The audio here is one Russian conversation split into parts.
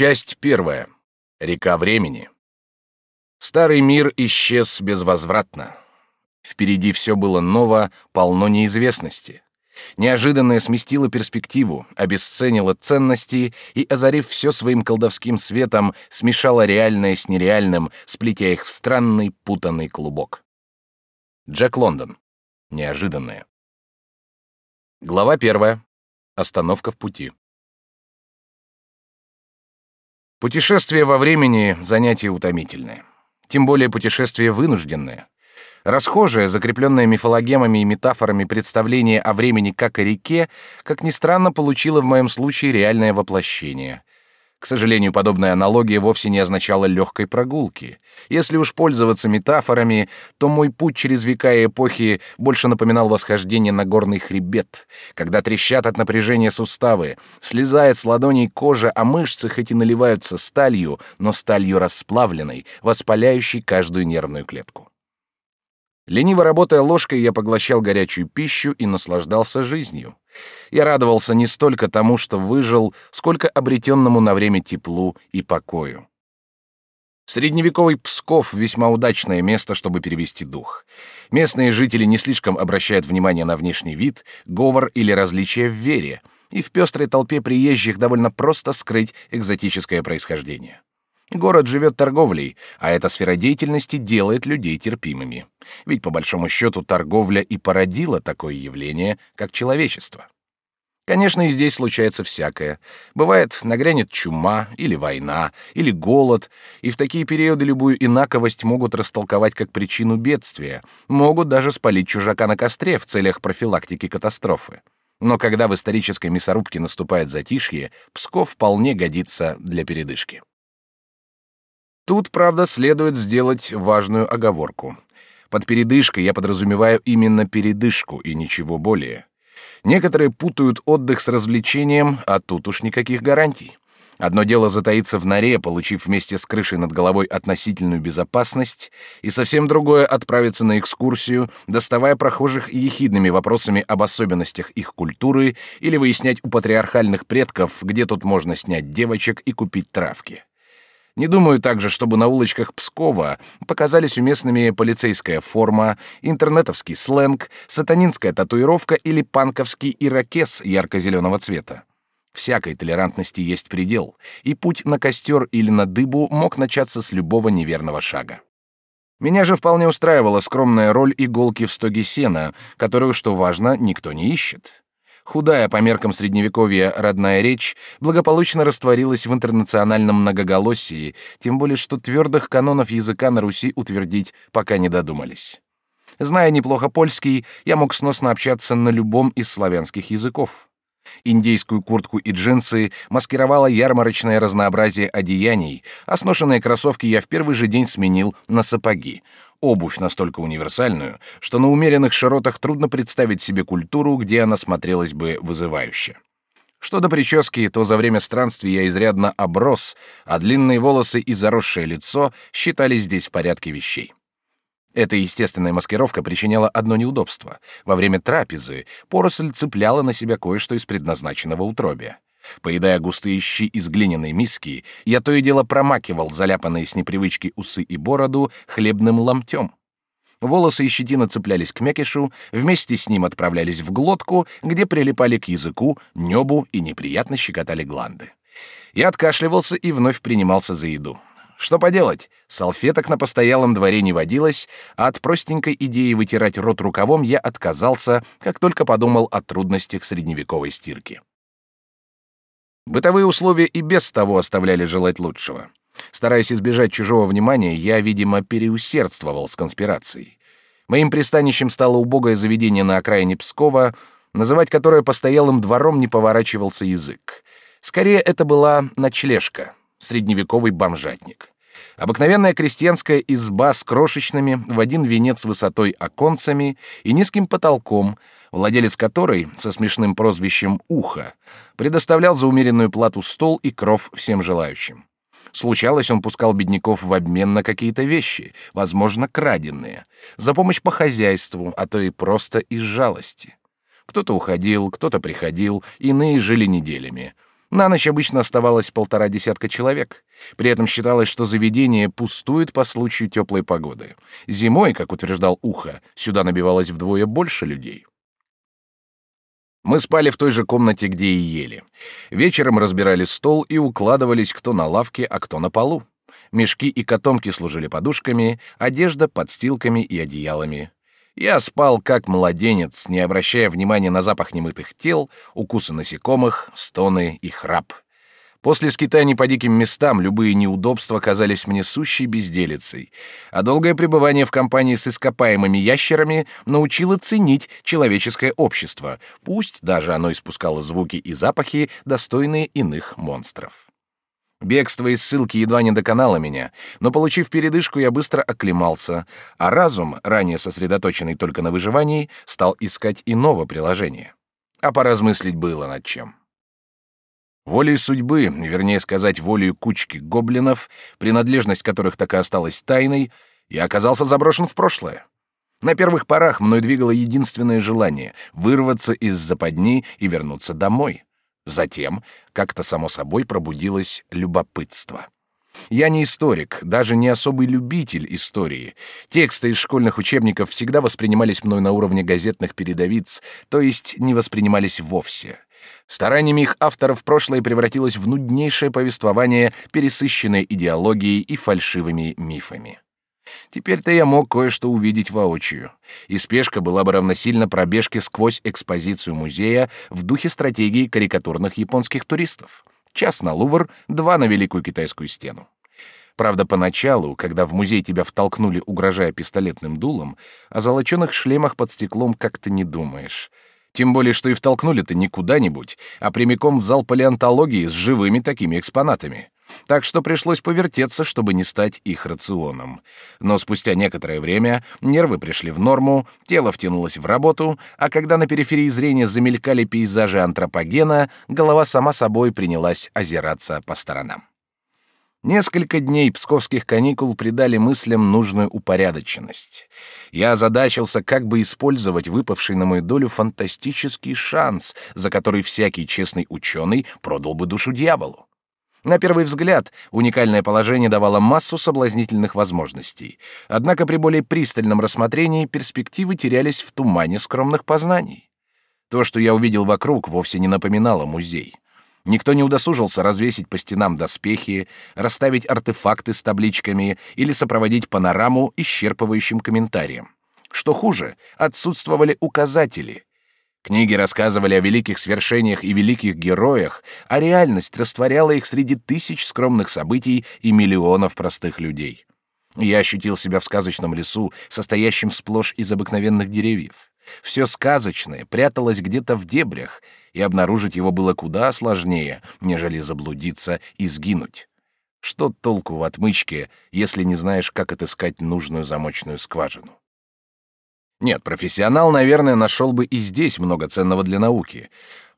Часть первая. Река времени. Старый мир исчез безвозвратно. Впереди все было ново, полно неизвестности. Неожиданное сместило перспективу, обесценило ценности и, озарив все своим колдовским светом, смешало реальное с нереальным, сплетя их в странный путанный клубок. Джек Лондон. Неожиданное. Глава первая. Остановка в пути. Путешествие во времени — занятие утомительное. Тем более путешествие вынужденное. Расхожее, закрепленное мифологемами и метафорами представление о времени как о реке, как ни странно, получило в моем случае реальное воплощение. К сожалению, подобная аналогия вовсе не означала легкой прогулки. Если уж пользоваться метафорами, то мой путь через века и эпохи больше напоминал восхождение на горный хребет, когда трещат от напряжения суставы, слезает с ладоней кожа, а мышцы хоть и наливаются сталью, но сталью расплавленной, воспаляющей каждую нервную клетку. Лениво работая ложкой, я поглощал горячую пищу и наслаждался жизнью. Я радовался не столько тому, что выжил, сколько обретенному на время теплу и покою. Средневековый Псков — весьма удачное место, чтобы перевести дух. Местные жители не слишком обращают внимание на внешний вид, говор или различия в вере, и в пестрой толпе приезжих довольно просто скрыть экзотическое происхождение. Город живет торговлей, а эта сфера деятельности делает людей терпимыми. Ведь по большому счету торговля и породила такое явление, как человечество. Конечно, и здесь случается всякое. Бывает, нагрянет чума, или война, или голод, и в такие периоды любую инаковость могут растолковать как причину бедствия, могут даже спалить чужака на костре в целях профилактики катастрофы. Но когда в исторической мясорубке наступает затишье, Псков вполне годится для передышки. Тут, правда, следует сделать важную оговорку. Под передышкой я подразумеваю именно передышку и ничего более. Некоторые путают отдых с развлечением, а тут уж никаких гарантий. Одно дело затаиться в норе, получив вместе с крышей над головой относительную безопасность, и совсем другое — отправиться на экскурсию, доставая прохожих ехидными вопросами об особенностях их культуры или выяснять у патриархальных предков, где тут можно снять девочек и купить травки. Не думаю также, чтобы на улочках Пскова показались уместными полицейская форма, интернетовский сленг, сатанинская татуировка или панковский ирокез ярко-зеленого цвета. Всякой толерантности есть предел, и путь на костер или на дыбу мог начаться с любого неверного шага. Меня же вполне устраивала скромная роль иголки в стоге сена, которую, что важно, никто не ищет худая по меркам средневековья родная речь благополучно растворилась в интернациональном многоголосии, тем более что твердых канонов языка на Руси утвердить пока не додумались. Зная неплохо польский, я мог сносно общаться на любом из славянских языков. Индейскую куртку и джинсы маскировало ярмарочное разнообразие одеяний, а сношенные кроссовки я в первый же день сменил на сапоги. Обувь настолько универсальную, что на умеренных широтах трудно представить себе культуру, где она смотрелась бы вызывающе. Что до прически, то за время странствий я изрядно оброс, а длинные волосы и заросшее лицо считались здесь в порядке вещей. Эта естественная маскировка причиняла одно неудобство. Во время трапезы поросль цепляла на себя кое-что из предназначенного утробия. Поедая густые щи из глиняной миски, я то и дело промакивал заляпанные с непривычки усы и бороду хлебным ломтем. Волосы и щетина цеплялись к мякишу, вместе с ним отправлялись в глотку, где прилипали к языку, небу и неприятно щекотали гланды. Я откашливался и вновь принимался за еду. Что поделать, салфеток на постоялом дворе не водилось, а от простенькой идеи вытирать рот рукавом я отказался, как только подумал о трудностях средневековой стирки. Бытовые условия и без того оставляли желать лучшего. Стараясь избежать чужого внимания, я, видимо, переусердствовал с конспирацией. Моим пристанищем стало убогое заведение на окраине Пскова, называть которое постоялым двором не поворачивался язык. Скорее, это была ночлежка — средневековый бомжатник. Обыкновенная крестьянская изба с крошечными в один венец высотой оконцами и низким потолком, владелец которой, со смешным прозвищем «Ухо», предоставлял за умеренную плату стол и кров всем желающим. Случалось, он пускал бедняков в обмен на какие-то вещи, возможно, краденные, за помощь по хозяйству, а то и просто из жалости. Кто-то уходил, кто-то приходил, иные жили неделями — На ночь обычно оставалось полтора десятка человек. При этом считалось, что заведение пустует по случаю теплой погоды. Зимой, как утверждал Ухо, сюда набивалось вдвое больше людей. Мы спали в той же комнате, где и ели. Вечером разбирали стол и укладывались кто на лавке, а кто на полу. Мешки и котомки служили подушками, одежда — подстилками и одеялами. Я спал как младенец, не обращая внимания на запах немытых тел, укусы насекомых, стоны и храп. После скитаний по диким местам любые неудобства казались мне сущей безделицей, а долгое пребывание в компании с ископаемыми ящерами научило ценить человеческое общество, пусть даже оно испускало звуки и запахи, достойные иных монстров. Бегство из ссылки едва не доконало меня, но, получив передышку, я быстро оклемался, а разум, ранее сосредоточенный только на выживании, стал искать иного приложения. А поразмыслить было над чем. Волей судьбы, вернее сказать, волей кучки гоблинов, принадлежность которых так и осталась тайной, я оказался заброшен в прошлое. На первых порах мной двигало единственное желание — вырваться из западни и вернуться домой — Затем, как-то само собой, пробудилось любопытство. Я не историк, даже не особый любитель истории. Тексты из школьных учебников всегда воспринимались мной на уровне газетных передовиц, то есть не воспринимались вовсе. Стараниями их авторов прошлое превратилось в нуднейшее повествование, пересыщенное идеологией и фальшивыми мифами. Теперь-то я мог кое-что увидеть воочию. И спешка была бы равносильна пробежке сквозь экспозицию музея в духе стратегии карикатурных японских туристов. Час на Лувр, два на Великую Китайскую стену. Правда, поначалу, когда в музей тебя втолкнули, угрожая пистолетным дулом, о золоченых шлемах под стеклом как-то не думаешь. Тем более, что и втолкнули-то не куда-нибудь, а прямиком в зал палеонтологии с живыми такими экспонатами так что пришлось повертеться, чтобы не стать их рационом. Но спустя некоторое время нервы пришли в норму, тело втянулось в работу, а когда на периферии зрения замелькали пейзажи антропогена, голова сама собой принялась озираться по сторонам. Несколько дней псковских каникул придали мыслям нужную упорядоченность. Я озадачился, как бы использовать выпавший на мою долю фантастический шанс, за который всякий честный ученый продал бы душу дьяволу. На первый взгляд, уникальное положение давало массу соблазнительных возможностей. Однако при более пристальном рассмотрении перспективы терялись в тумане скромных познаний. То, что я увидел вокруг, вовсе не напоминало музей. Никто не удосужился развесить по стенам доспехи, расставить артефакты с табличками или сопроводить панораму исчерпывающим комментарием. Что хуже, отсутствовали указатели, Книги рассказывали о великих свершениях и великих героях, а реальность растворяла их среди тысяч скромных событий и миллионов простых людей. Я ощутил себя в сказочном лесу, состоящем сплошь из обыкновенных деревьев. Все сказочное пряталось где-то в дебрях, и обнаружить его было куда сложнее, нежели заблудиться и сгинуть. Что толку в отмычке, если не знаешь, как отыскать нужную замочную скважину? Нет, профессионал, наверное, нашел бы и здесь много ценного для науки.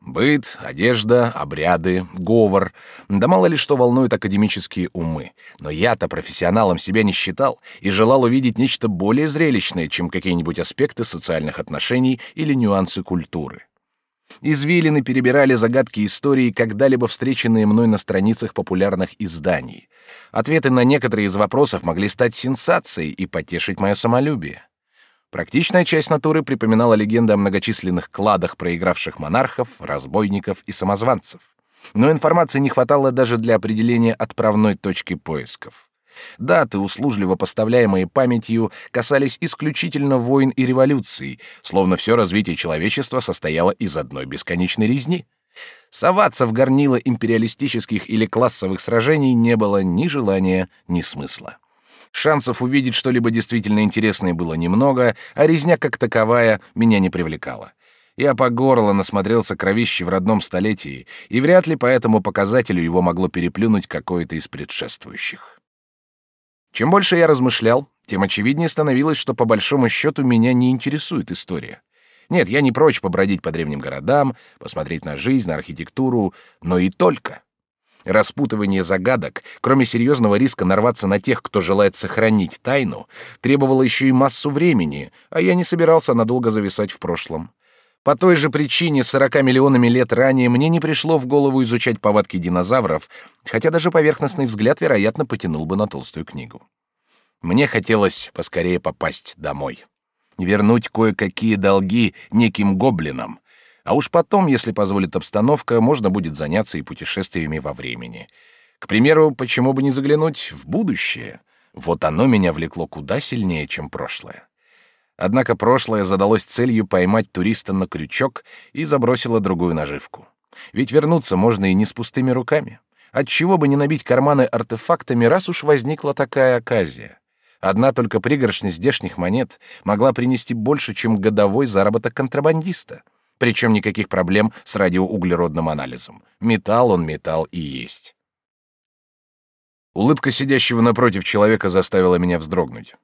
Быт, одежда, обряды, говор. Да мало ли что волнует академические умы. Но я-то профессионалом себя не считал и желал увидеть нечто более зрелищное, чем какие-нибудь аспекты социальных отношений или нюансы культуры. Извилины перебирали загадки истории, когда-либо встреченные мной на страницах популярных изданий. Ответы на некоторые из вопросов могли стать сенсацией и потешить мое самолюбие. Практичная часть натуры припоминала легенды о многочисленных кладах проигравших монархов, разбойников и самозванцев. Но информации не хватало даже для определения отправной точки поисков. Даты, услужливо поставляемые памятью, касались исключительно войн и революций, словно все развитие человечества состояло из одной бесконечной резни. Соваться в горнило империалистических или классовых сражений не было ни желания, ни смысла. Шансов увидеть что-либо действительно интересное было немного, а резня как таковая меня не привлекала. Я по горло насмотрелся кровищи в родном столетии, и вряд ли по этому показателю его могло переплюнуть какое-то из предшествующих. Чем больше я размышлял, тем очевиднее становилось, что по большому счету меня не интересует история. Нет, я не прочь побродить по древним городам, посмотреть на жизнь, на архитектуру, но и только. Распутывание загадок, кроме серьезного риска нарваться на тех, кто желает сохранить тайну, требовало еще и массу времени, а я не собирался надолго зависать в прошлом. По той же причине 40 миллионами лет ранее мне не пришло в голову изучать повадки динозавров, хотя даже поверхностный взгляд, вероятно, потянул бы на толстую книгу. Мне хотелось поскорее попасть домой. Вернуть кое-какие долги неким гоблинам. А уж потом, если позволит обстановка, можно будет заняться и путешествиями во времени. К примеру, почему бы не заглянуть в будущее? Вот оно меня влекло куда сильнее, чем прошлое. Однако прошлое задалось целью поймать туриста на крючок и забросило другую наживку. Ведь вернуться можно и не с пустыми руками. Отчего бы не набить карманы артефактами, раз уж возникла такая оказия. Одна только пригоршня здешних монет могла принести больше, чем годовой заработок контрабандиста. Причем никаких проблем с радиоуглеродным анализом. Металл он металл и есть. Улыбка сидящего напротив человека заставила меня вздрогнуть.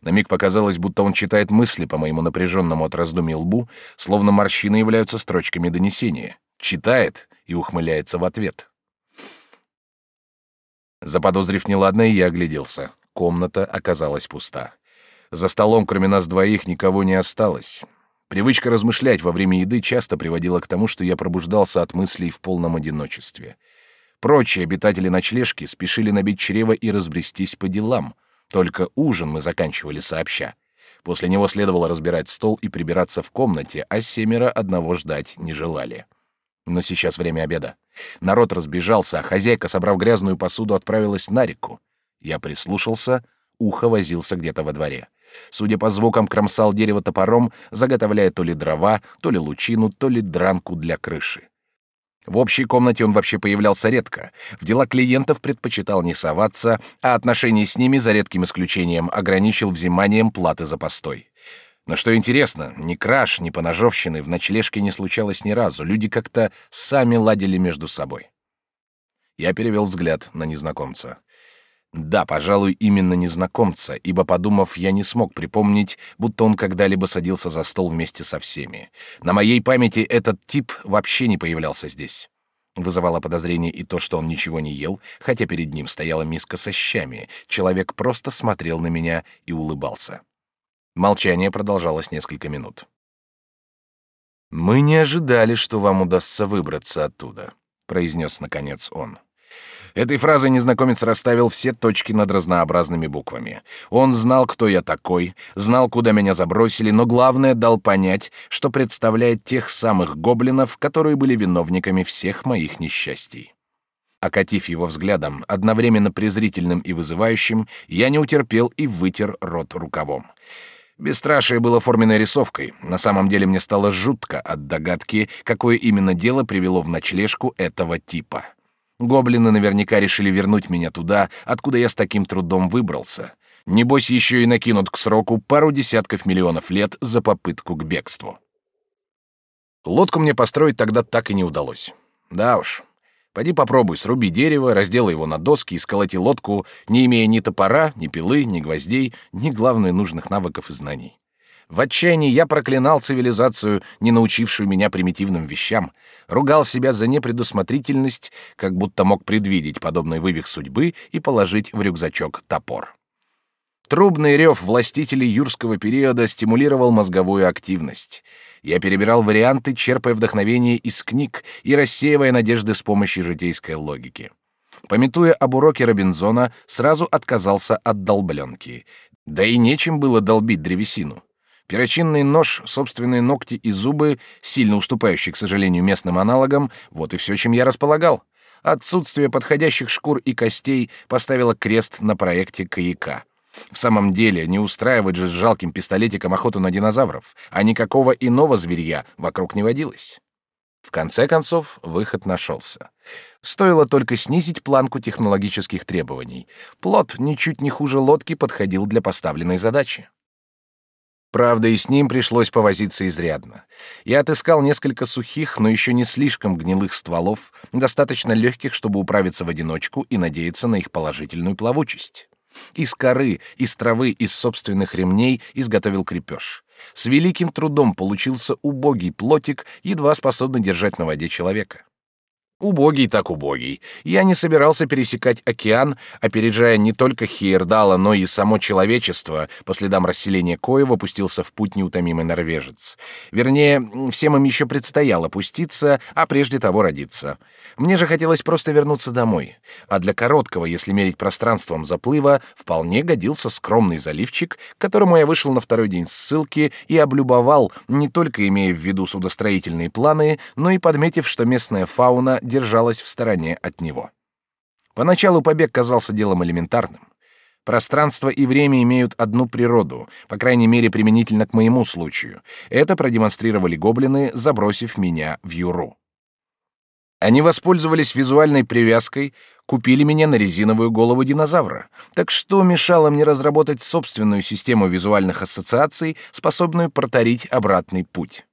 На миг показалось, будто он читает мысли по моему напряженному от раздумий лбу, словно морщины являются строчками донесения. Читает и ухмыляется в ответ. Заподозрив неладное, я огляделся. Комната оказалась пуста. За столом, кроме нас двоих, никого не осталось. Привычка размышлять во время еды часто приводила к тому, что я пробуждался от мыслей в полном одиночестве. Прочие обитатели ночлежки спешили набить чрево и разбрестись по делам. Только ужин мы заканчивали сообща. После него следовало разбирать стол и прибираться в комнате, а семеро одного ждать не желали. Но сейчас время обеда. Народ разбежался, а хозяйка, собрав грязную посуду, отправилась на реку. Я прислушался, ухо возился где-то во дворе. Судя по звукам, кромсал дерево топором, заготовляя то ли дрова, то ли лучину, то ли дранку для крыши. В общей комнате он вообще появлялся редко. В дела клиентов предпочитал не соваться, а отношения с ними, за редким исключением, ограничил взиманием платы за постой. Но что интересно, ни краж, ни поножовщины в ночлежке не случалось ни разу. Люди как-то сами ладили между собой. Я перевел взгляд на незнакомца. Да, пожалуй, именно незнакомца, ибо, подумав, я не смог припомнить, будто он когда-либо садился за стол вместе со всеми. На моей памяти этот тип вообще не появлялся здесь. Вызывало подозрение и то, что он ничего не ел, хотя перед ним стояла миска со щами. Человек просто смотрел на меня и улыбался. Молчание продолжалось несколько минут. «Мы не ожидали, что вам удастся выбраться оттуда», — произнес наконец он. Этой фразой незнакомец расставил все точки над разнообразными буквами. Он знал, кто я такой, знал, куда меня забросили, но главное дал понять, что представляет тех самых гоблинов, которые были виновниками всех моих несчастий. Окатив его взглядом, одновременно презрительным и вызывающим, я не утерпел и вытер рот рукавом. Бесстрашие было форменной рисовкой. На самом деле мне стало жутко от догадки, какое именно дело привело в ночлежку этого типа. Гоблины наверняка решили вернуть меня туда, откуда я с таким трудом выбрался. Небось, еще и накинут к сроку пару десятков миллионов лет за попытку к бегству. Лодку мне построить тогда так и не удалось. Да уж. Пойди попробуй, сруби дерево, разделай его на доски и сколоти лодку, не имея ни топора, ни пилы, ни гвоздей, ни, главное, нужных навыков и знаний. В отчаянии я проклинал цивилизацию, не научившую меня примитивным вещам, ругал себя за непредусмотрительность, как будто мог предвидеть подобный вывих судьбы и положить в рюкзачок топор. Трубный рев властителей юрского периода стимулировал мозговую активность. Я перебирал варианты, черпая вдохновение из книг и рассеивая надежды с помощью житейской логики. Пометуя об уроке Робинзона, сразу отказался от долбленки. Да и нечем было долбить древесину. Перочинный нож, собственные ногти и зубы, сильно уступающие, к сожалению, местным аналогам, вот и все, чем я располагал. Отсутствие подходящих шкур и костей поставило крест на проекте каяка. В самом деле, не устраивать же с жалким пистолетиком охоту на динозавров, а никакого иного зверья вокруг не водилось. В конце концов, выход нашелся. Стоило только снизить планку технологических требований. Плот ничуть не хуже лодки подходил для поставленной задачи. Правда, и с ним пришлось повозиться изрядно. Я отыскал несколько сухих, но еще не слишком гнилых стволов, достаточно легких, чтобы управиться в одиночку и надеяться на их положительную плавучесть. Из коры, из травы, из собственных ремней изготовил крепеж. С великим трудом получился убогий плотик, едва способный держать на воде человека. Убогий так убогий. Я не собирался пересекать океан, опережая не только Хейердала, но и само человечество. По следам расселения Коева пустился в путь неутомимый норвежец. Вернее, всем им еще предстояло пуститься, а прежде того родиться. Мне же хотелось просто вернуться домой. А для короткого, если мерить пространством заплыва, вполне годился скромный заливчик, к которому я вышел на второй день ссылки и облюбовал, не только имея в виду судостроительные планы, но и подметив, что местная фауна держалась в стороне от него. Поначалу побег казался делом элементарным. Пространство и время имеют одну природу, по крайней мере, применительно к моему случаю. Это продемонстрировали гоблины, забросив меня в Юру. Они воспользовались визуальной привязкой, купили меня на резиновую голову динозавра. Так что мешало мне разработать собственную систему визуальных ассоциаций, способную проторить обратный путь?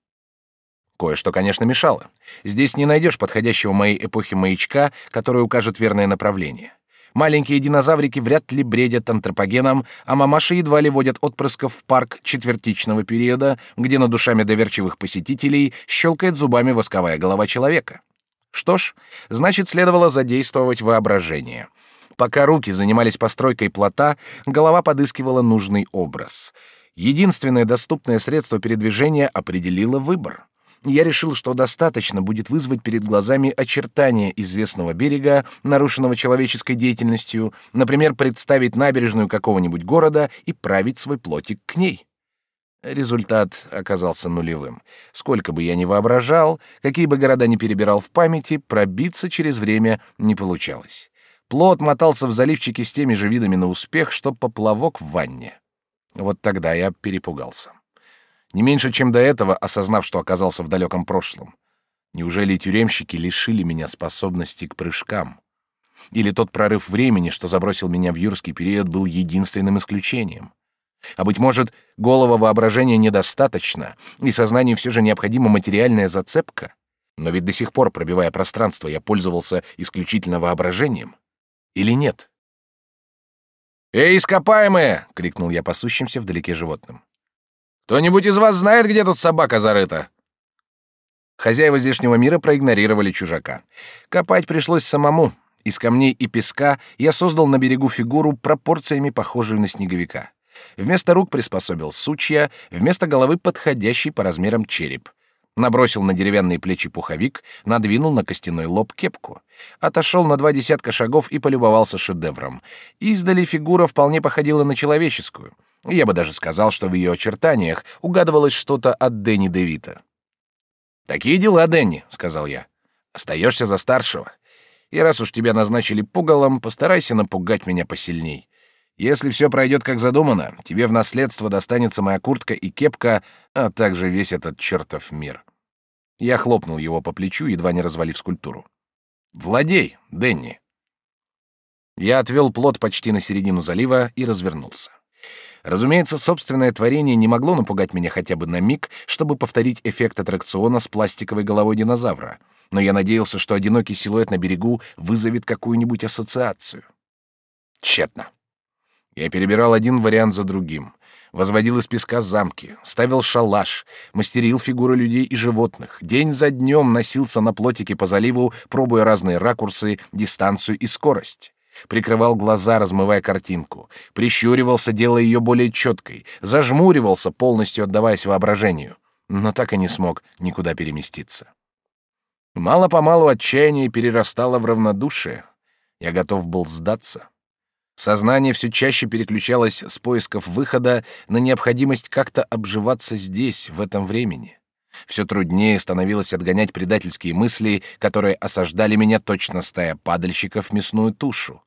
Кое-что, конечно, мешало. Здесь не найдешь подходящего моей эпохи маячка, который укажет верное направление. Маленькие динозаврики вряд ли бредят антропогеном, а мамаши едва ли водят отпрысков в парк четвертичного периода, где над душами доверчивых посетителей щелкает зубами восковая голова человека. Что ж, значит, следовало задействовать воображение. Пока руки занимались постройкой плота, голова подыскивала нужный образ. Единственное доступное средство передвижения определило выбор я решил, что достаточно будет вызвать перед глазами очертания известного берега, нарушенного человеческой деятельностью, например, представить набережную какого-нибудь города и править свой плотик к ней. Результат оказался нулевым. Сколько бы я ни воображал, какие бы города ни перебирал в памяти, пробиться через время не получалось. Плот мотался в заливчике с теми же видами на успех, что поплавок в ванне. Вот тогда я перепугался. Не меньше, чем до этого, осознав, что оказался в далеком прошлом. Неужели тюремщики лишили меня способности к прыжкам? Или тот прорыв времени, что забросил меня в юрский период, был единственным исключением? А быть может, голого воображения недостаточно, и сознанию все же необходима материальная зацепка? Но ведь до сих пор, пробивая пространство, я пользовался исключительно воображением. Или нет? «Эй, ископаемые!» — крикнул я пасущимся вдалеке животным. Кто-нибудь из вас знает, где тут собака зарыта?» Хозяева здешнего мира проигнорировали чужака. Копать пришлось самому. Из камней и песка я создал на берегу фигуру, пропорциями похожую на снеговика. Вместо рук приспособил сучья, вместо головы подходящий по размерам череп. Набросил на деревянные плечи пуховик, надвинул на костяной лоб кепку. Отошел на два десятка шагов и полюбовался шедевром. Издали фигура вполне походила на человеческую — я бы даже сказал, что в ее очертаниях угадывалось что-то от Дэнни Девита. «Такие дела, Дэнни», — сказал я. «Остаешься за старшего. И раз уж тебя назначили пугалом, постарайся напугать меня посильней. Если все пройдет как задумано, тебе в наследство достанется моя куртка и кепка, а также весь этот чертов мир». Я хлопнул его по плечу, едва не развалив скульптуру. «Владей, Дэнни». Я отвел плот почти на середину залива и развернулся. Разумеется, собственное творение не могло напугать меня хотя бы на миг, чтобы повторить эффект аттракциона с пластиковой головой динозавра. Но я надеялся, что одинокий силуэт на берегу вызовет какую-нибудь ассоциацию. Тщетно. Я перебирал один вариант за другим. Возводил из песка замки, ставил шалаш, мастерил фигуры людей и животных. День за днем носился на плотике по заливу, пробуя разные ракурсы, дистанцию и скорость прикрывал глаза, размывая картинку, прищуривался, делая ее более четкой, зажмуривался, полностью отдаваясь воображению, но так и не смог никуда переместиться. Мало-помалу отчаяние перерастало в равнодушие. Я готов был сдаться. Сознание все чаще переключалось с поисков выхода на необходимость как-то обживаться здесь, в этом времени. Все труднее становилось отгонять предательские мысли, которые осаждали меня точно стая падальщиков мясную тушу.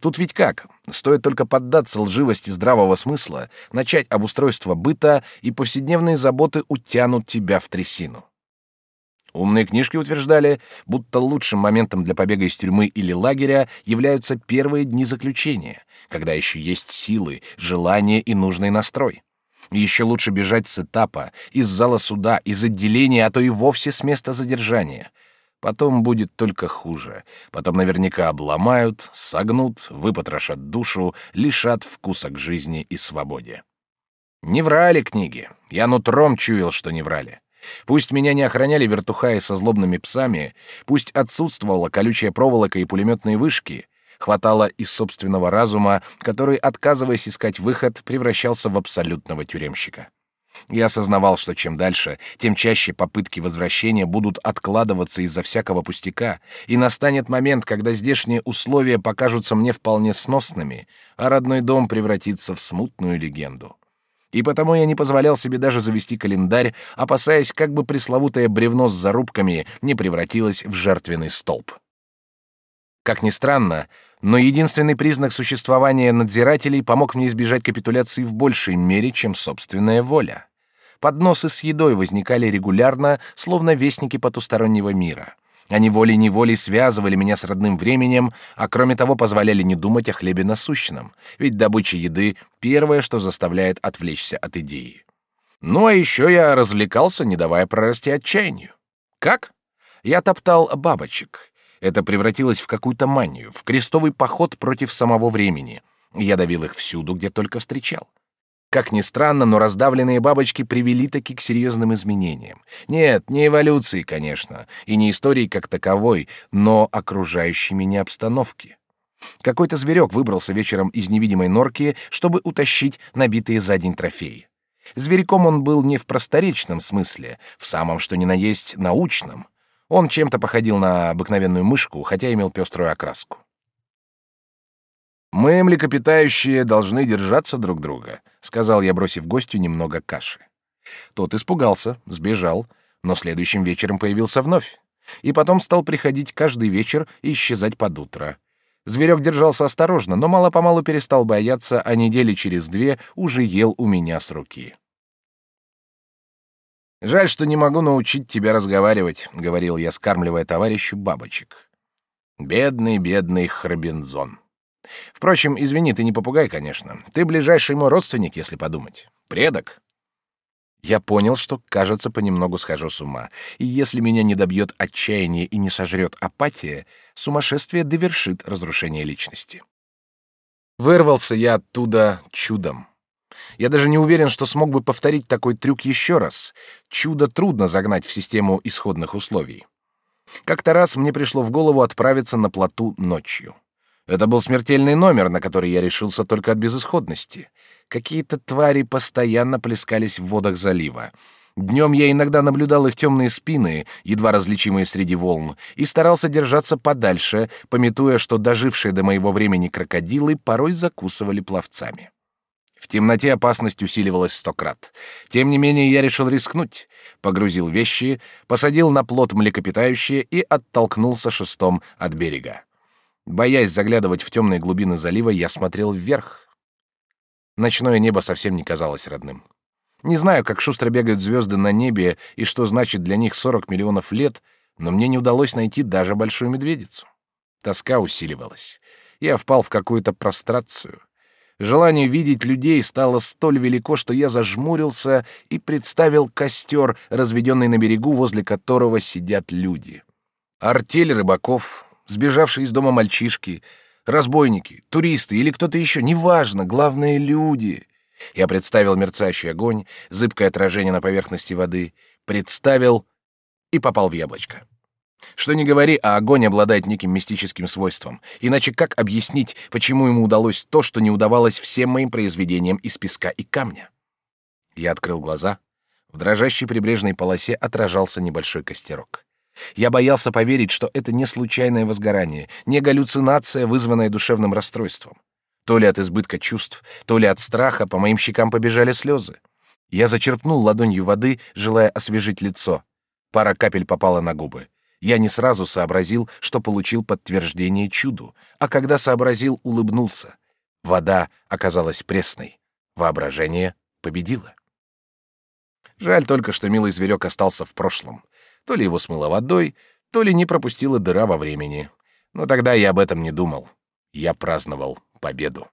Тут ведь как? Стоит только поддаться лживости здравого смысла, начать обустройство быта, и повседневные заботы утянут тебя в трясину. Умные книжки утверждали, будто лучшим моментом для побега из тюрьмы или лагеря являются первые дни заключения, когда еще есть силы, желание и нужный настрой. Еще лучше бежать с этапа, из зала суда, из отделения, а то и вовсе с места задержания. Потом будет только хуже. Потом наверняка обломают, согнут, выпотрошат душу, лишат вкуса к жизни и свободе. Не врали книги. Я нутром чуял, что не врали. Пусть меня не охраняли вертухаи со злобными псами, пусть отсутствовала колючая проволока и пулеметные вышки, хватало из собственного разума, который, отказываясь искать выход, превращался в абсолютного тюремщика. Я осознавал, что чем дальше, тем чаще попытки возвращения будут откладываться из-за всякого пустяка, и настанет момент, когда здешние условия покажутся мне вполне сносными, а родной дом превратится в смутную легенду. И потому я не позволял себе даже завести календарь, опасаясь, как бы пресловутое бревно с зарубками не превратилось в жертвенный столб. Как ни странно, но единственный признак существования надзирателей помог мне избежать капитуляции в большей мере, чем собственная воля. Подносы с едой возникали регулярно, словно вестники потустороннего мира. Они волей-неволей связывали меня с родным временем, а кроме того позволяли не думать о хлебе насущном, ведь добыча еды — первое, что заставляет отвлечься от идеи. Ну а еще я развлекался, не давая прорасти отчаянию. Как? Я топтал бабочек. Это превратилось в какую-то манию, в крестовый поход против самого времени. Я давил их всюду, где только встречал. Как ни странно, но раздавленные бабочки привели таки к серьезным изменениям. Нет, не эволюции, конечно, и не истории как таковой, но окружающей меня обстановки. Какой-то зверек выбрался вечером из невидимой норки, чтобы утащить набитые за день трофеи. Зверьком он был не в просторечном смысле, в самом что ни на есть научном. Он чем-то походил на обыкновенную мышку, хотя имел пеструю окраску. «Мы, млекопитающие, должны держаться друг друга», — сказал я, бросив гостю немного каши. Тот испугался, сбежал, но следующим вечером появился вновь. И потом стал приходить каждый вечер и исчезать под утро. Зверек держался осторожно, но мало-помалу перестал бояться, а недели через две уже ел у меня с руки. Жаль, что не могу научить тебя разговаривать, говорил я, скармливая товарищу бабочек. Бедный, бедный Храбензон. Впрочем, извини, ты не попугай, конечно. Ты ближайший мой родственник, если подумать. Предок. Я понял, что, кажется, понемногу схожу с ума, и если меня не добьет отчаяние и не сожрет апатия, сумасшествие довершит разрушение личности. Вырвался я оттуда чудом. Я даже не уверен, что смог бы повторить такой трюк еще раз. Чудо трудно загнать в систему исходных условий. Как-то раз мне пришло в голову отправиться на плоту ночью. Это был смертельный номер, на который я решился только от безысходности. Какие-то твари постоянно плескались в водах залива. Днем я иногда наблюдал их темные спины, едва различимые среди волн, и старался держаться подальше, пометуя, что дожившие до моего времени крокодилы порой закусывали пловцами. В темноте опасность усиливалась сто крат. Тем не менее, я решил рискнуть. Погрузил вещи, посадил на плот млекопитающее и оттолкнулся шестом от берега. Боясь заглядывать в темные глубины залива, я смотрел вверх. Ночное небо совсем не казалось родным. Не знаю, как шустро бегают звезды на небе и что значит для них 40 миллионов лет, но мне не удалось найти даже большую медведицу. Тоска усиливалась. Я впал в какую-то прострацию — Желание видеть людей стало столь велико, что я зажмурился и представил костер, разведенный на берегу, возле которого сидят люди. Артель рыбаков, сбежавшие из дома мальчишки, разбойники, туристы или кто-то еще, неважно, главное — люди. Я представил мерцающий огонь, зыбкое отражение на поверхности воды, представил и попал в яблочко. Что ни говори, а огонь обладает неким мистическим свойством. Иначе как объяснить, почему ему удалось то, что не удавалось всем моим произведениям из песка и камня? Я открыл глаза. В дрожащей прибрежной полосе отражался небольшой костерок. Я боялся поверить, что это не случайное возгорание, не галлюцинация, вызванная душевным расстройством. То ли от избытка чувств, то ли от страха по моим щекам побежали слезы. Я зачерпнул ладонью воды, желая освежить лицо. Пара капель попала на губы. Я не сразу сообразил, что получил подтверждение чуду, а когда сообразил, улыбнулся. Вода оказалась пресной. Воображение победило. Жаль только, что милый зверек остался в прошлом. То ли его смыло водой, то ли не пропустила дыра во времени. Но тогда я об этом не думал. Я праздновал победу.